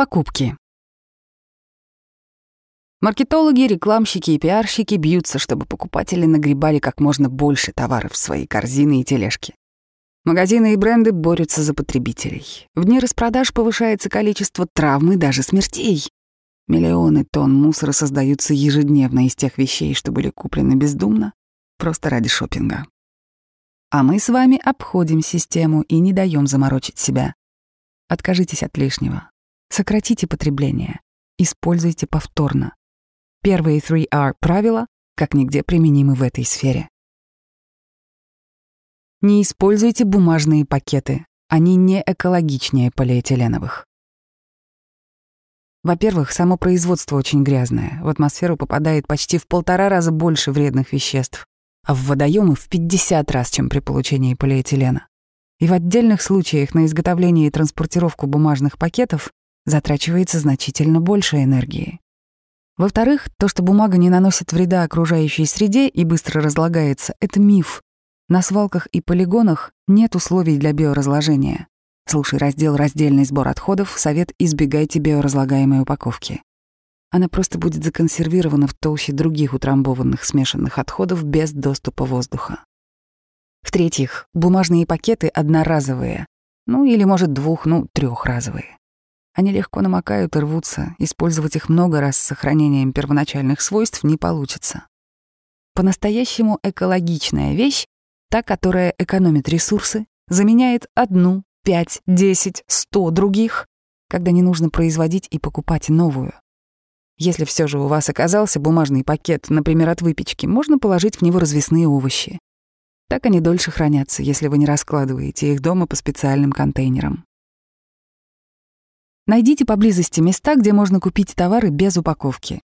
Покупки. Маркетологи, рекламщики и пиарщики бьются, чтобы покупатели нагребали как можно больше товаров в свои корзины и тележки. Магазины и бренды борются за потребителей. В дни распродаж повышается количество травм и даже смертей. Миллионы тонн мусора создаются ежедневно из тех вещей, что были куплены бездумно, просто ради шопинга. А мы с вами обходим систему и не даем заморочить себя. Откажитесь от лишнего, Сократите потребление. Используйте повторно. Первые 3R правила как нигде применимы в этой сфере. Не используйте бумажные пакеты. Они не экологичнее полиэтиленовых. Во-первых, само производство очень грязное. В атмосферу попадает почти в полтора раза больше вредных веществ, а в водоемы в 50 раз, чем при получении полиэтилена. И в отдельных случаях на изготовление и транспортировку бумажных пакетов затрачивается значительно больше энергии. Во-вторых, то, что бумага не наносит вреда окружающей среде и быстро разлагается, это миф. На свалках и полигонах нет условий для биоразложения. Слушай раздел «Раздельный сбор отходов», совет «Избегайте биоразлагаемой упаковки». Она просто будет законсервирована в толще других утрамбованных смешанных отходов без доступа воздуха. В-третьих, бумажные пакеты одноразовые, ну или, может, двух, ну, трехразовые. Они легко намокают и рвутся, использовать их много раз с сохранением первоначальных свойств не получится. По-настоящему экологичная вещь — та, которая экономит ресурсы, заменяет одну, пять, десять, сто других, когда не нужно производить и покупать новую. Если все же у вас оказался бумажный пакет, например, от выпечки, можно положить в него развесные овощи. Так они дольше хранятся, если вы не раскладываете их дома по специальным контейнерам. Найдите поблизости места, где можно купить товары без упаковки.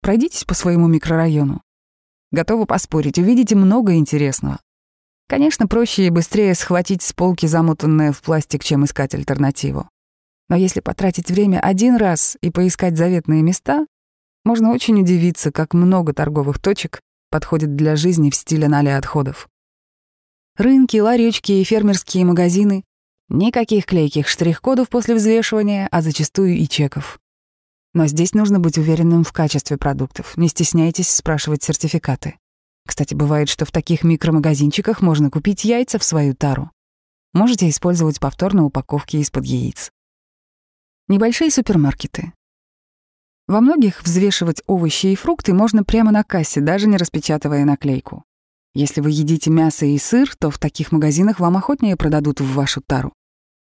Пройдитесь по своему микрорайону. Готовы поспорить, увидите много интересного. Конечно, проще и быстрее схватить с полки замотанное в пластик, чем искать альтернативу. Но если потратить время один раз и поискать заветные места, можно очень удивиться, как много торговых точек подходит для жизни в стиле нали отходов. Рынки, ларечки и фермерские магазины Никаких клейких штрих-кодов после взвешивания, а зачастую и чеков. Но здесь нужно быть уверенным в качестве продуктов. Не стесняйтесь спрашивать сертификаты. Кстати, бывает, что в таких микромагазинчиках можно купить яйца в свою тару. Можете использовать повторно упаковки из-под яиц. Небольшие супермаркеты. Во многих взвешивать овощи и фрукты можно прямо на кассе, даже не распечатывая наклейку. Если вы едите мясо и сыр, то в таких магазинах вам охотнее продадут в вашу тару.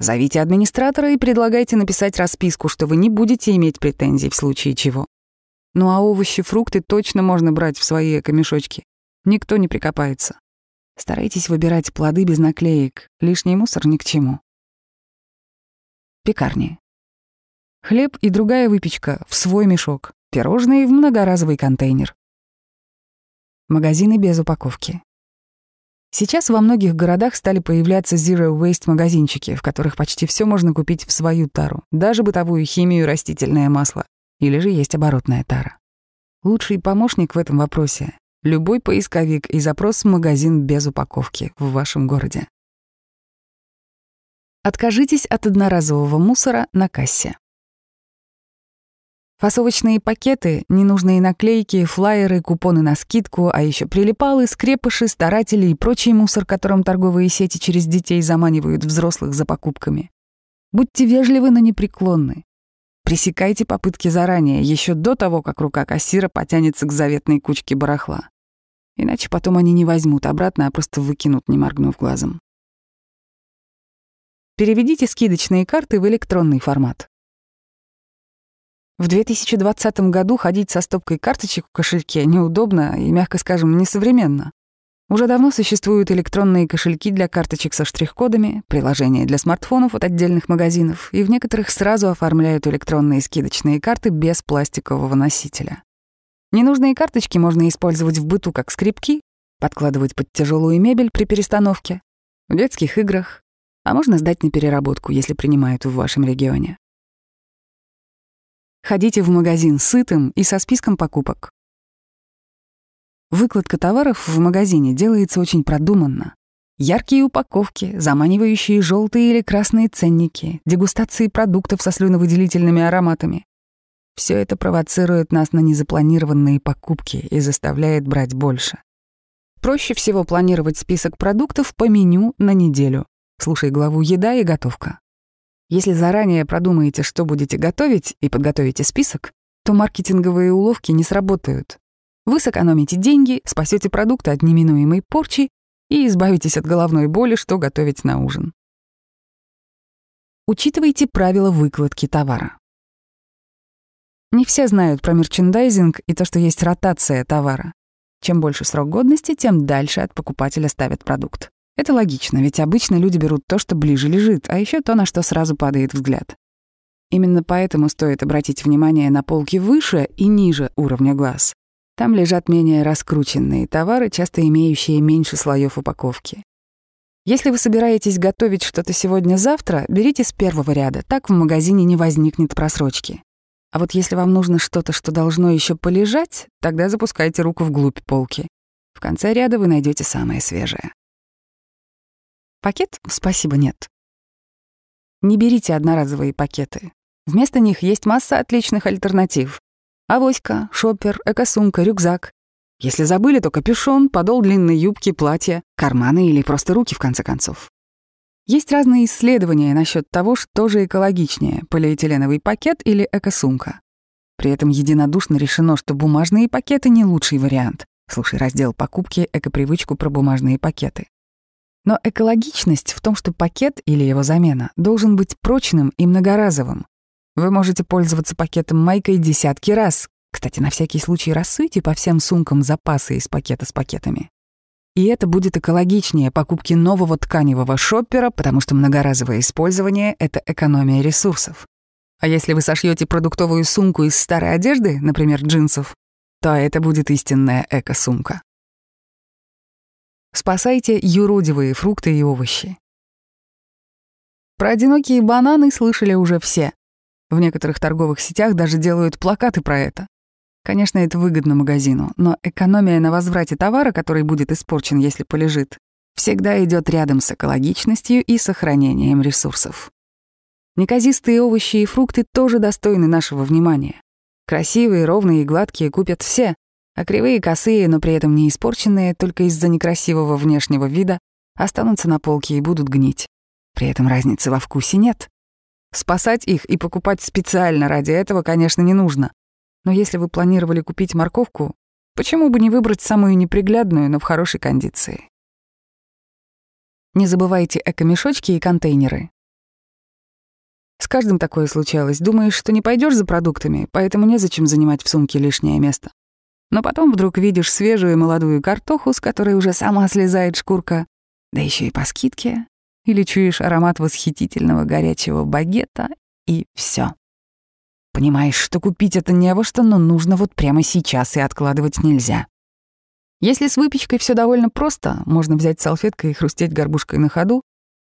Зовите администратора и предлагайте написать расписку, что вы не будете иметь претензий в случае чего. Ну а овощи, фрукты точно можно брать в свои эко Никто не прикопается. Старайтесь выбирать плоды без наклеек. Лишний мусор ни к чему. Пекарни. Хлеб и другая выпечка в свой мешок. Пирожные в многоразовый контейнер. Магазины без упаковки. Сейчас во многих городах стали появляться Zero Waste магазинчики, в которых почти все можно купить в свою тару, даже бытовую химию и растительное масло. Или же есть оборотная тара. Лучший помощник в этом вопросе — любой поисковик и запрос в магазин без упаковки в вашем городе. Откажитесь от одноразового мусора на кассе. Фасовочные пакеты, ненужные наклейки, флаеры, купоны на скидку, а еще прилипалы, скрепыши, старатели и прочий мусор, которым торговые сети через детей заманивают взрослых за покупками. Будьте вежливы, но непреклонны. Пресекайте попытки заранее, еще до того, как рука кассира потянется к заветной кучке барахла. Иначе потом они не возьмут обратно, а просто выкинут, не моргнув глазом. Переведите скидочные карты в электронный формат. В 2020 году ходить со стопкой карточек в кошельке неудобно и, мягко скажем, несовременно. Уже давно существуют электронные кошельки для карточек со штрих-кодами, приложения для смартфонов от отдельных магазинов, и в некоторых сразу оформляют электронные скидочные карты без пластикового носителя. Ненужные карточки можно использовать в быту как скрипки, подкладывать под тяжелую мебель при перестановке, в детских играх, а можно сдать на переработку, если принимают в вашем регионе. Ходите в магазин сытым и со списком покупок. Выкладка товаров в магазине делается очень продуманно. Яркие упаковки, заманивающие желтые или красные ценники, дегустации продуктов со слюновыделительными ароматами. Все это провоцирует нас на незапланированные покупки и заставляет брать больше. Проще всего планировать список продуктов по меню на неделю. Слушай главу «Еда и готовка». Если заранее продумаете, что будете готовить, и подготовите список, то маркетинговые уловки не сработают. Вы сэкономите деньги, спасете продукты от неминуемой порчи и избавитесь от головной боли, что готовить на ужин. Учитывайте правила выкладки товара. Не все знают про мерчендайзинг и то, что есть ротация товара. Чем больше срок годности, тем дальше от покупателя ставят продукт. Это логично, ведь обычно люди берут то, что ближе лежит, а еще то, на что сразу падает взгляд. Именно поэтому стоит обратить внимание на полки выше и ниже уровня глаз. Там лежат менее раскрученные товары, часто имеющие меньше слоев упаковки. Если вы собираетесь готовить что-то сегодня-завтра, берите с первого ряда, так в магазине не возникнет просрочки. А вот если вам нужно что-то, что должно еще полежать, тогда запускайте руку вглубь полки. В конце ряда вы найдете самое свежее. Пакет «Спасибо, нет». Не берите одноразовые пакеты. Вместо них есть масса отличных альтернатив. Авоська, шоппер, экосумка, рюкзак. Если забыли, то капюшон, подол длинной юбки, платья, карманы или просто руки, в конце концов. Есть разные исследования насчет того, что же экологичнее — полиэтиленовый пакет или экосумка. При этом единодушно решено, что бумажные пакеты — не лучший вариант. Слушай раздел «Покупки. Экопривычку про бумажные пакеты». Но экологичность в том, что пакет или его замена должен быть прочным и многоразовым. Вы можете пользоваться пакетом майкой десятки раз. Кстати, на всякий случай рассыйте по всем сумкам запасы из пакета с пакетами. И это будет экологичнее покупки нового тканевого шоппера, потому что многоразовое использование — это экономия ресурсов. А если вы сошьете продуктовую сумку из старой одежды, например, джинсов, то это будет истинная эко-сумка спасайте юродивые фрукты и овощи. Про одинокие бананы слышали уже все. В некоторых торговых сетях даже делают плакаты про это. Конечно, это выгодно магазину, но экономия на возврате товара, который будет испорчен, если полежит, всегда идет рядом с экологичностью и сохранением ресурсов. Неказистые овощи и фрукты тоже достойны нашего внимания. Красивые, ровные и гладкие купят все, а кривые косые, но при этом не испорченные, только из-за некрасивого внешнего вида, останутся на полке и будут гнить. При этом разницы во вкусе нет. Спасать их и покупать специально ради этого, конечно, не нужно. Но если вы планировали купить морковку, почему бы не выбрать самую неприглядную, но в хорошей кондиции? Не забывайте эко-мешочки и контейнеры. С каждым такое случалось. Думаешь, что не пойдешь за продуктами, поэтому незачем занимать в сумке лишнее место. Но потом вдруг видишь свежую молодую картоху, с которой уже сама слезает шкурка, да еще и по скидке, или чуешь аромат восхитительного горячего багета, и все. Понимаешь, что купить это не во что, но нужно вот прямо сейчас, и откладывать нельзя. Если с выпечкой все довольно просто, можно взять салфеткой и хрустеть горбушкой на ходу,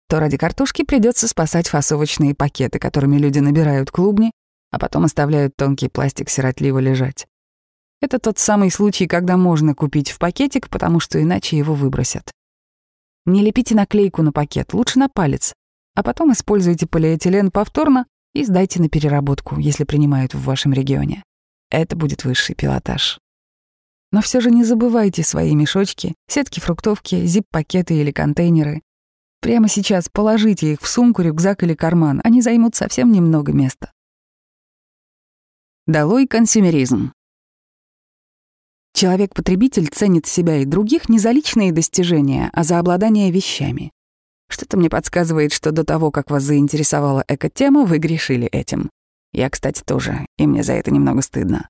то ради картошки придется спасать фасовочные пакеты, которыми люди набирают клубни, а потом оставляют тонкий пластик сиротливо лежать. Это тот самый случай, когда можно купить в пакетик, потому что иначе его выбросят. Не лепите наклейку на пакет, лучше на палец, а потом используйте полиэтилен повторно и сдайте на переработку, если принимают в вашем регионе. Это будет высший пилотаж. Но все же не забывайте свои мешочки, сетки фруктовки, зип-пакеты или контейнеры. Прямо сейчас положите их в сумку, рюкзак или карман, они займут совсем немного места. Долой консюмеризм. Человек потребитель ценит себя и других не за личные достижения, а за обладание вещами. Что-то мне подсказывает, что до того, как вас заинтересовала эко-тема, вы грешили этим. Я, кстати, тоже, и мне за это немного стыдно.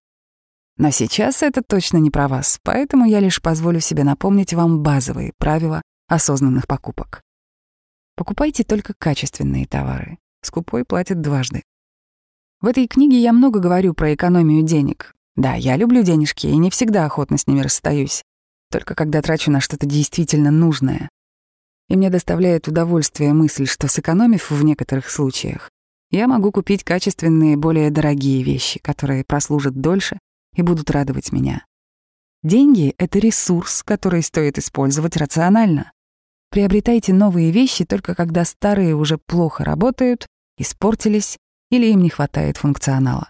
Но сейчас это точно не про вас, поэтому я лишь позволю себе напомнить вам базовые правила осознанных покупок. Покупайте только качественные товары. Скупой платит дважды. В этой книге я много говорю про экономию денег, да, я люблю денежки и не всегда охотно с ними расстаюсь, только когда трачу на что-то действительно нужное. И мне доставляет удовольствие мысль, что сэкономив в некоторых случаях, я могу купить качественные, более дорогие вещи, которые прослужат дольше и будут радовать меня. Деньги — это ресурс, который стоит использовать рационально. Приобретайте новые вещи только когда старые уже плохо работают, испортились или им не хватает функционала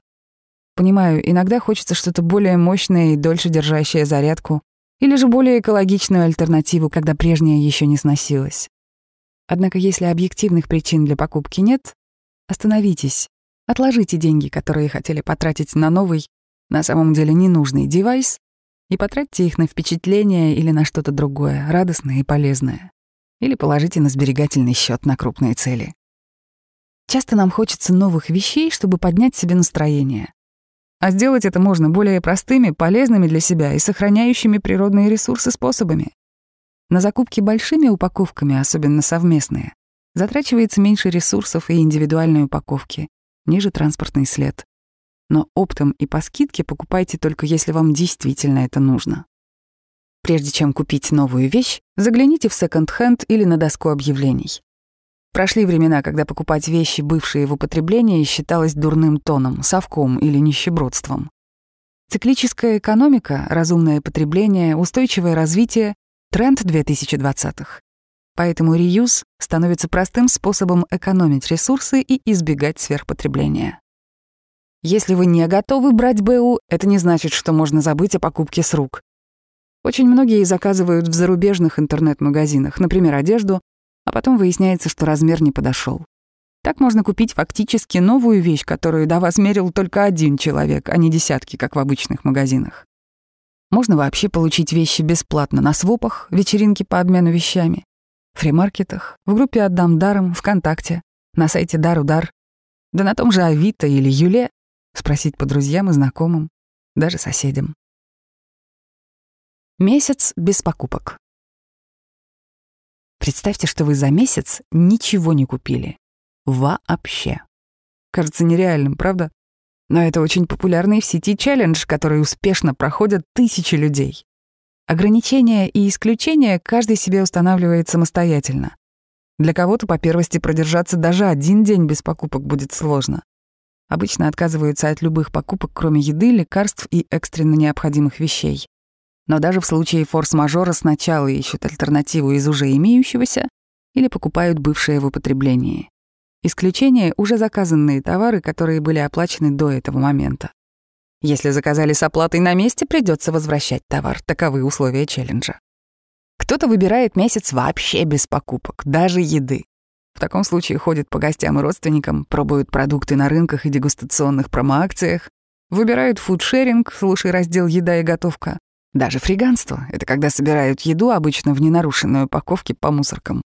понимаю, иногда хочется что-то более мощное и дольше держащее зарядку, или же более экологичную альтернативу, когда прежняя еще не сносилась. Однако если объективных причин для покупки нет, остановитесь, отложите деньги, которые хотели потратить на новый, на самом деле ненужный девайс, и потратьте их на впечатление или на что-то другое, радостное и полезное. Или положите на сберегательный счет на крупные цели. Часто нам хочется новых вещей, чтобы поднять себе настроение а сделать это можно более простыми, полезными для себя и сохраняющими природные ресурсы способами. На закупки большими упаковками, особенно совместные, затрачивается меньше ресурсов и индивидуальной упаковки, ниже транспортный след. Но оптом и по скидке покупайте только если вам действительно это нужно. Прежде чем купить новую вещь, загляните в секонд-хенд или на доску объявлений. Прошли времена, когда покупать вещи, бывшие в употреблении, считалось дурным тоном, совком или нищебродством. Циклическая экономика, разумное потребление, устойчивое развитие — тренд 2020-х. Поэтому реюз становится простым способом экономить ресурсы и избегать сверхпотребления. Если вы не готовы брать БУ, это не значит, что можно забыть о покупке с рук. Очень многие заказывают в зарубежных интернет-магазинах, например, одежду, а потом выясняется, что размер не подошел. Так можно купить фактически новую вещь, которую до вас мерил только один человек, а не десятки, как в обычных магазинах. Можно вообще получить вещи бесплатно на свопах, вечеринки по обмену вещами, фримаркетах, в группе «Отдам даром», ВКонтакте, на сайте Дарудар, да на том же Авито или Юле, спросить по друзьям и знакомым, даже соседям. Месяц без покупок. Представьте, что вы за месяц ничего не купили. Вообще. Кажется нереальным, правда? Но это очень популярный в сети челлендж, который успешно проходят тысячи людей. Ограничения и исключения каждый себе устанавливает самостоятельно. Для кого-то по первости продержаться даже один день без покупок будет сложно. Обычно отказываются от любых покупок, кроме еды, лекарств и экстренно необходимых вещей. Но даже в случае форс-мажора сначала ищут альтернативу из уже имеющегося или покупают бывшее в употреблении. Исключение — уже заказанные товары, которые были оплачены до этого момента. Если заказали с оплатой на месте, придется возвращать товар. Таковы условия челленджа. Кто-то выбирает месяц вообще без покупок, даже еды. В таком случае ходят по гостям и родственникам, пробуют продукты на рынках и дегустационных промоакциях, выбирают фудшеринг, слушай раздел «Еда и готовка», даже фриганство. Это когда собирают еду, обычно в ненарушенную упаковке по мусоркам.